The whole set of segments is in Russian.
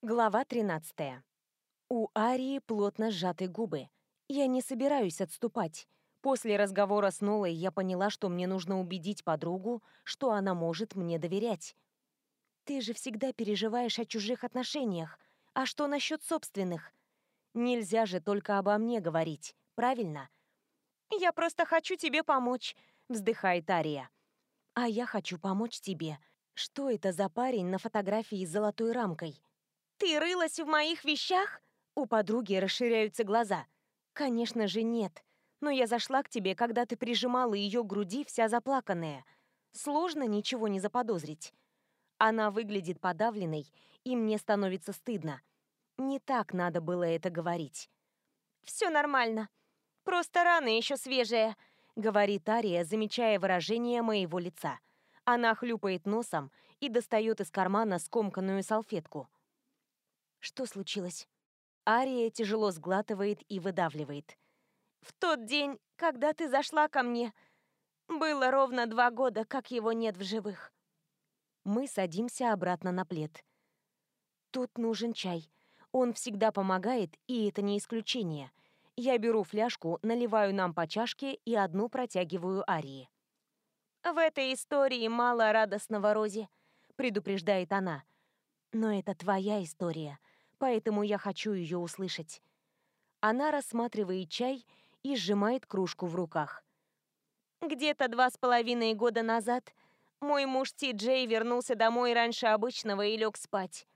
Глава 13. У Арии плотно сжаты губы. Я не собираюсь отступать. После разговора с Нолой я поняла, что мне нужно убедить подругу, что она может мне доверять. Ты же всегда переживаешь о чужих отношениях. А что насчет собственных? Нельзя же только обо мне говорить, правильно? Я просто хочу тебе помочь, вздыхает Ария. А я хочу помочь тебе. Что это за парень на фотографии с золотой рамкой? «Ты рылась в моих вещах?» У подруги расширяются глаза. «Конечно же нет. Но я зашла к тебе, когда ты прижимала ее к груди, вся заплаканная. Сложно ничего не заподозрить». Она выглядит подавленной, и мне становится стыдно. Не так надо было это говорить. «Все нормально. Просто рана еще свежая», — говорит Ария, замечая выражение моего лица. Она хлюпает носом и достает из кармана скомканную салфетку. Что случилось? Ария тяжело сглатывает и выдавливает. В тот день, когда ты зашла ко мне, было ровно два года, как его нет в живых. Мы садимся обратно на плед. Тут нужен чай. Он всегда помогает, и это не исключение. Я беру фляжку, наливаю нам по чашке и одну протягиваю Арии. «В этой истории мало радостного, Рози», — предупреждает она. «Но это твоя история поэтому я хочу ее услышать. Она рассматривает чай и сжимает кружку в руках. Где-то два с половиной года назад мой муж Ти Джей вернулся домой раньше обычного и лег спать.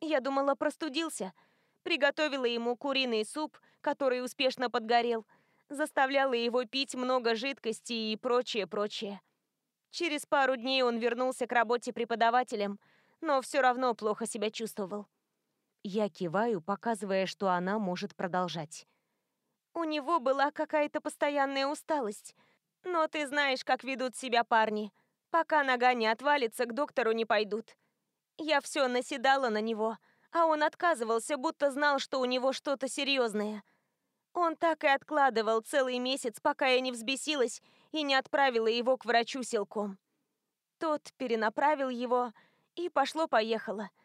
Я думала, простудился. Приготовила ему куриный суп, который успешно подгорел. Заставляла его пить много жидкости и прочее, прочее. Через пару дней он вернулся к работе преподавателем, но все равно плохо себя чувствовал. Я киваю, показывая, что она может продолжать. У него была какая-то постоянная усталость. Но ты знаешь, как ведут себя парни. Пока нога не отвалится, к доктору не пойдут. Я все наседала на него, а он отказывался, будто знал, что у него что-то серьезное. Он так и откладывал целый месяц, пока я не взбесилась и не отправила его к врачу силком. Тот перенаправил его, и пошло-поехало –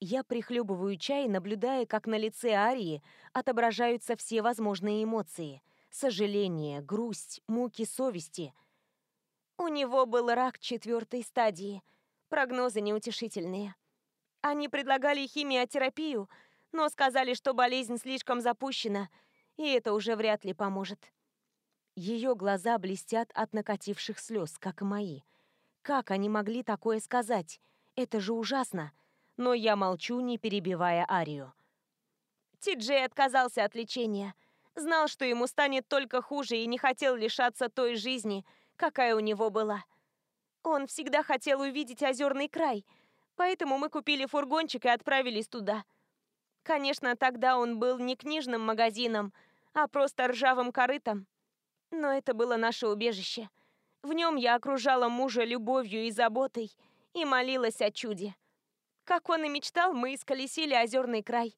я прихлебываю чай, наблюдая, как на лице Арии отображаются все возможные эмоции. Сожаление, грусть, муки совести. У него был рак четвертой стадии. Прогнозы неутешительные. Они предлагали химиотерапию, но сказали, что болезнь слишком запущена, и это уже вряд ли поможет. Ее глаза блестят от накативших слез, как и мои. Как они могли такое сказать? Это же ужасно но я молчу, не перебивая Арию. Ти-Джей отказался от лечения. Знал, что ему станет только хуже и не хотел лишаться той жизни, какая у него была. Он всегда хотел увидеть озерный край, поэтому мы купили фургончик и отправились туда. Конечно, тогда он был не книжным магазином, а просто ржавым корытом. Но это было наше убежище. В нем я окружала мужа любовью и заботой и молилась о чуде. Как он и мечтал, мы исколесили озерный край.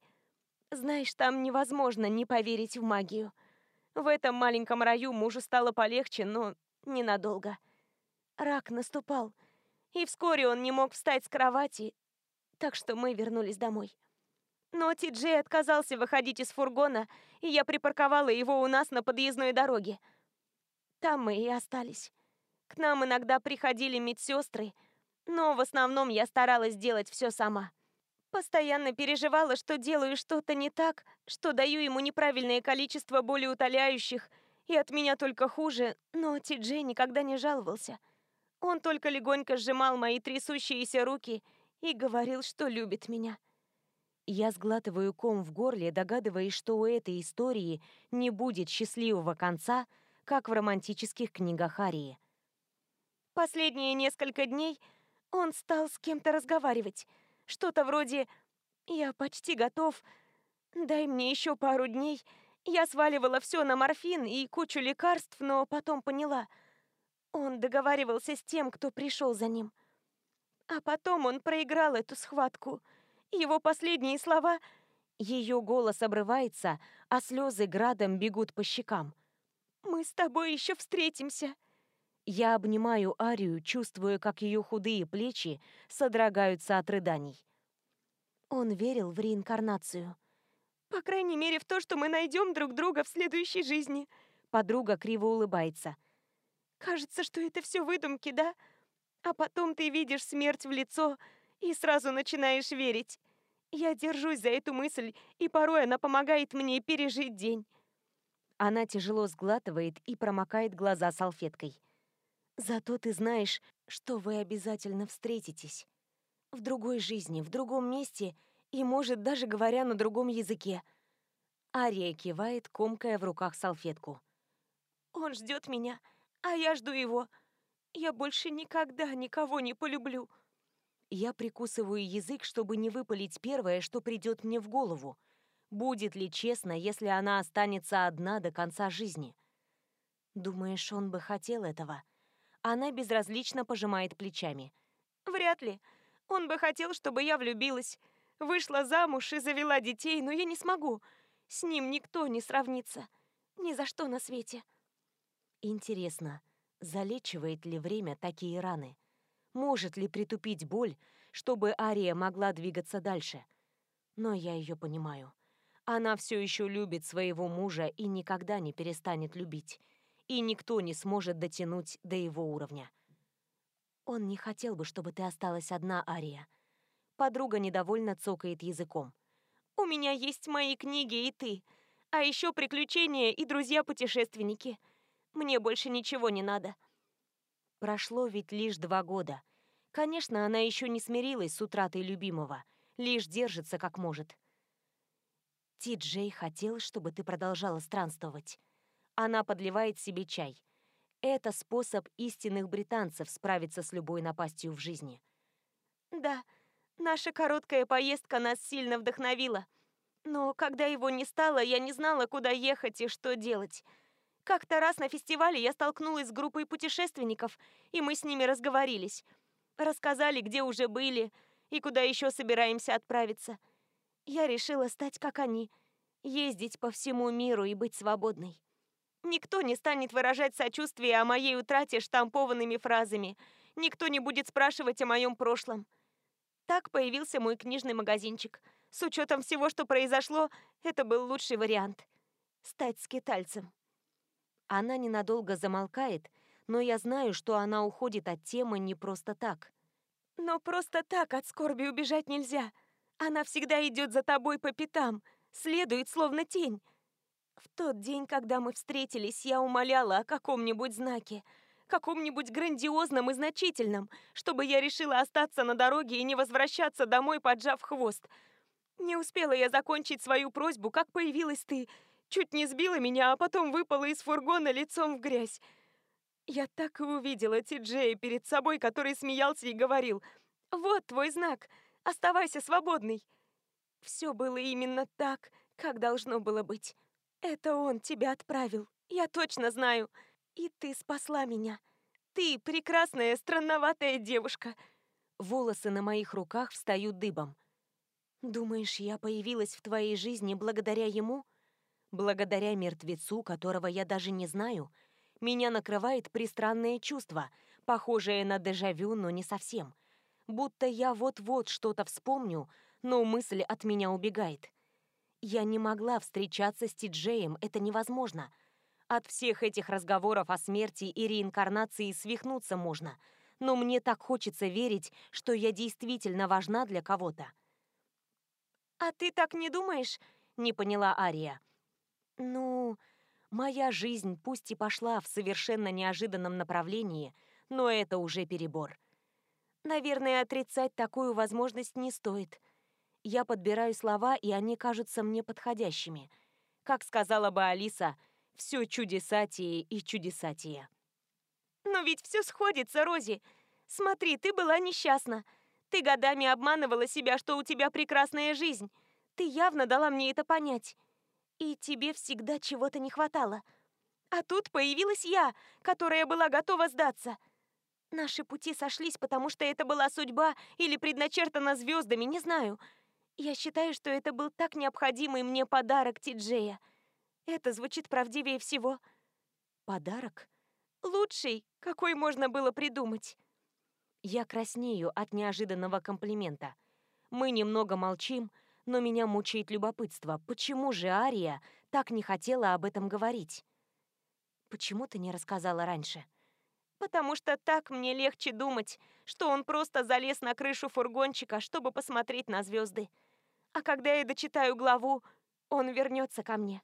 Знаешь, там невозможно не поверить в магию. В этом маленьком раю мужу стало полегче, но ненадолго. Рак наступал, и вскоре он не мог встать с кровати, так что мы вернулись домой. Но Ти-Джей отказался выходить из фургона, и я припарковала его у нас на подъездной дороге. Там мы и остались. К нам иногда приходили медсестры, но в основном я старалась делать все сама. Постоянно переживала, что делаю что-то не так, что даю ему неправильное количество болеутоляющих, и от меня только хуже, но Ти-Джей никогда не жаловался. Он только легонько сжимал мои трясущиеся руки и говорил, что любит меня. Я сглатываю ком в горле, догадываясь, что у этой истории не будет счастливого конца, как в романтических книгах Арии. Последние несколько дней он стал с кем-то разговаривать. Что-то вроде «Я почти готов. Дай мне еще пару дней». Я сваливала все на морфин и кучу лекарств, но потом поняла. Он договаривался с тем, кто пришел за ним. А потом он проиграл эту схватку. Его последние слова... Ее голос обрывается, а слезы градом бегут по щекам. «Мы с тобой еще встретимся!» Я обнимаю Арию, чувствуя, как ее худые плечи содрогаются от рыданий. Он верил в реинкарнацию. По крайней мере, в то, что мы найдем друг друга в следующей жизни. Подруга криво улыбается. Кажется, что это все выдумки, да? А потом ты видишь смерть в лицо и сразу начинаешь верить. Я держусь за эту мысль, и порой она помогает мне пережить день. Она тяжело сглатывает и промокает глаза салфеткой. Зато ты знаешь, что вы обязательно встретитесь. В другой жизни, в другом месте и, может, даже говоря на другом языке. Ария кивает, комкая в руках салфетку. Он ждет меня, а я жду его. Я больше никогда никого не полюблю. Я прикусываю язык, чтобы не выпалить первое, что придет мне в голову. Будет ли честно, если она останется одна до конца жизни? Думаешь, он бы хотел этого? Она безразлично пожимает плечами. Вряд ли. Он бы хотел, чтобы я влюбилась. Вышла замуж и завела детей, но я не смогу. С ним никто не сравнится. Ни за что на свете. Интересно, залечивает ли время такие раны? Может ли притупить боль, чтобы Ария могла двигаться дальше? Но я ее понимаю. Она все еще любит своего мужа и никогда не перестанет любить. И никто не сможет дотянуть до его уровня. Он не хотел бы, чтобы ты осталась одна, Ария. Подруга недовольно цокает языком. «У меня есть мои книги и ты. А еще приключения и друзья-путешественники. Мне больше ничего не надо». Прошло ведь лишь два года. Конечно, она еще не смирилась с утратой любимого, лишь держится как может. Ти Джей хотел, чтобы ты продолжала странствовать. Она подливает себе чай. Это способ истинных британцев справиться с любой напастью в жизни. Да, наша короткая поездка нас сильно вдохновила. Но когда его не стало, я не знала, куда ехать и что делать. Как-то раз на фестивале я столкнулась с группой путешественников, и мы с ними разговорились. Рассказали, где уже были и куда еще собираемся отправиться. Я решила стать как они, ездить по всему миру и быть свободной. Никто не станет выражать сочувствие о моей утрате штампованными фразами. Никто не будет спрашивать о моем прошлом. Так появился мой книжный магазинчик. С учетом всего, что произошло, это был лучший вариант. Стать скитальцем. Она ненадолго замолкает, но я знаю, что она уходит от темы не просто так. Но просто так от скорби убежать нельзя. Она всегда идет за тобой по пятам, следует словно тень. В тот день, когда мы встретились, я умоляла о каком-нибудь знаке, каком-нибудь грандиозном и значительном, чтобы я решила остаться на дороге и не возвращаться домой, поджав хвост. Не успела я закончить свою просьбу, как появилась ты — Чуть не сбила меня, а потом выпала из фургона лицом в грязь. Я так и увидела Ти-Джея перед собой, который смеялся и говорил «Вот твой знак, оставайся свободной». Все было именно так, как должно было быть. Это он тебя отправил, я точно знаю. И ты спасла меня. Ты прекрасная, странноватая девушка. Волосы на моих руках встают дыбом. Думаешь, я появилась в твоей жизни благодаря ему? Благодаря мертвецу, которого я даже не знаю, меня накрывает пристранное чувство, похожее на дежавю, но не совсем. Будто я вот-вот что-то вспомню, но мысль от меня убегает. Я не могла встречаться с Тиджеем, это невозможно. От всех этих разговоров о смерти и реинкарнации свихнуться можно, но мне так хочется верить, что я действительно важна для кого-то. «А ты так не думаешь?» — не поняла Ария. Ну, моя жизнь пусть и пошла в совершенно неожиданном направлении, но это уже перебор. Наверное, отрицать такую возможность не стоит. Я подбираю слова, и они кажутся мне подходящими. Как сказала бы Алиса, все чудесатие и чудесатие. Но ведь все сходится, Рози. Смотри, ты была несчастна. Ты годами обманывала себя, что у тебя прекрасная жизнь. Ты явно дала мне это понять. И тебе всегда чего-то не хватало. А тут появилась я, которая была готова сдаться. Наши пути сошлись, потому что это была судьба или предначертана звездами, не знаю. Я считаю, что это был так необходимый мне подарок Тиджея. Это звучит правдивее всего. Подарок? Лучший, какой можно было придумать. Я краснею от неожиданного комплимента. Мы немного молчим, но меня мучает любопытство. Почему же Ария так не хотела об этом говорить? Почему ты не рассказала раньше? Потому что так мне легче думать, что он просто залез на крышу фургончика, чтобы посмотреть на звезды. А когда я дочитаю главу, он вернется ко мне.